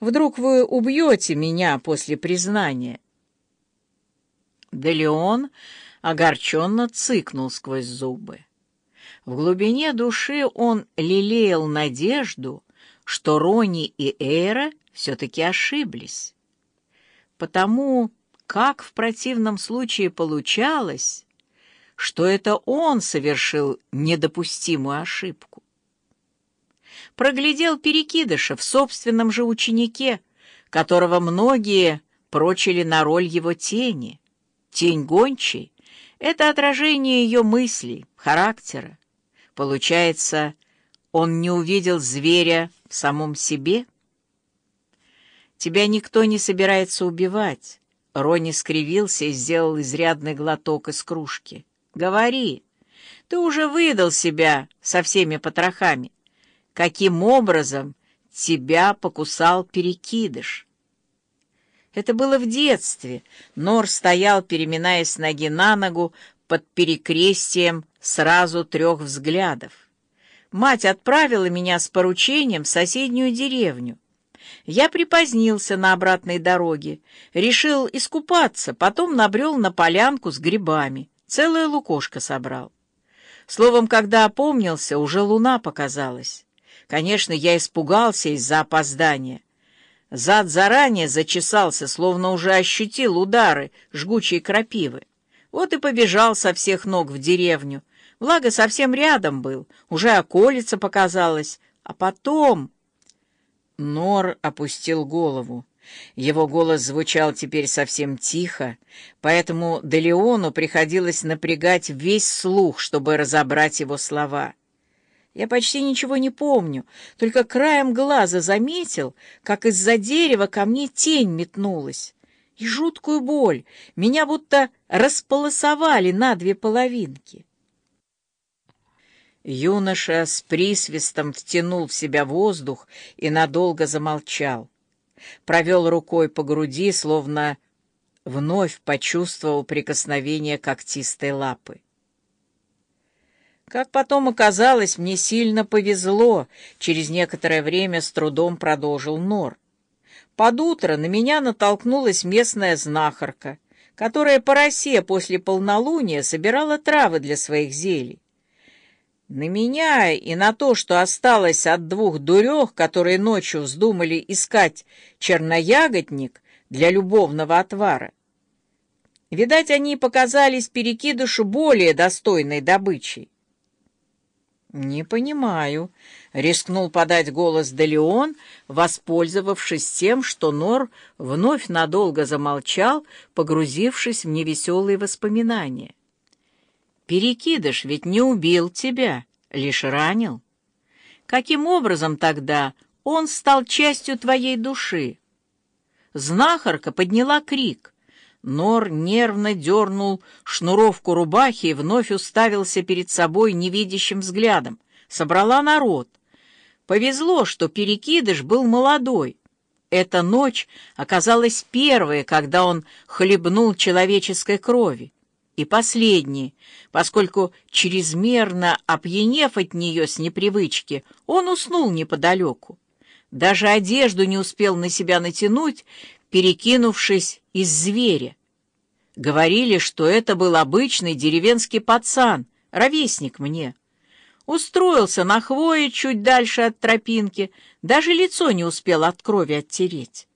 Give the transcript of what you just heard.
Вдруг вы убьете меня после признания?» Да Леон огорченно цыкнул сквозь зубы. В глубине души он лелеял надежду, что Рони и Эйра все-таки ошиблись. Потому как в противном случае получалось, что это он совершил недопустимую ошибку. Проглядел Перекидыша в собственном же ученике, которого многие прочили на роль его тени. Тень гончей — это отражение ее мыслей, характера. Получается, он не увидел зверя в самом себе? Тебя никто не собирается убивать. Рони скривился и сделал изрядный глоток из кружки. Говори, ты уже выдал себя со всеми потрохами. Каким образом тебя покусал перекидыш? Это было в детстве. Нор стоял, переминаясь ноги на ногу, под перекрестием сразу трех взглядов. Мать отправила меня с поручением в соседнюю деревню. Я припозднился на обратной дороге, решил искупаться, потом набрел на полянку с грибами. Целое лукошко собрал. Словом, когда опомнился, уже луна показалась. Конечно, я испугался из-за опоздания. Зад заранее зачесался, словно уже ощутил удары жгучей крапивы. Вот и побежал со всех ног в деревню. Благо, совсем рядом был, уже околица показалась. А потом... Нор опустил голову. Его голос звучал теперь совсем тихо, поэтому Делеону приходилось напрягать весь слух, чтобы разобрать его слова. Я почти ничего не помню, только краем глаза заметил, как из-за дерева ко мне тень метнулась. И жуткую боль, меня будто располосовали на две половинки. Юноша с присвистом втянул в себя воздух и надолго замолчал. Провел рукой по груди, словно вновь почувствовал прикосновение когтистой лапы. Как потом оказалось, мне сильно повезло, через некоторое время с трудом продолжил Нор. Под утро на меня натолкнулась местная знахарка, которая по росе после полнолуния собирала травы для своих зелий. На меня и на то, что осталось от двух дурех, которые ночью вздумали искать черноягодник для любовного отвара. Видать, они показались перекидышу более достойной добычей. «Не понимаю», — рискнул подать голос Делеон, воспользовавшись тем, что Нор вновь надолго замолчал, погрузившись в невеселые воспоминания. Перекидыш ведь не убил тебя, лишь ранил. Каким образом тогда он стал частью твоей души? Знахарка подняла крик. Нор нервно дернул шнуровку рубахи и вновь уставился перед собой невидящим взглядом. Собрала народ. Повезло, что Перекидыш был молодой. Эта ночь оказалась первой, когда он хлебнул человеческой крови и последний, поскольку, чрезмерно опьянев от нее с непривычки, он уснул неподалеку. Даже одежду не успел на себя натянуть, перекинувшись из зверя. Говорили, что это был обычный деревенский пацан, ровесник мне. Устроился на хвое чуть дальше от тропинки, даже лицо не успел от крови оттереть.